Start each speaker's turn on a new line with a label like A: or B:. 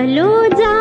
A: चलो जा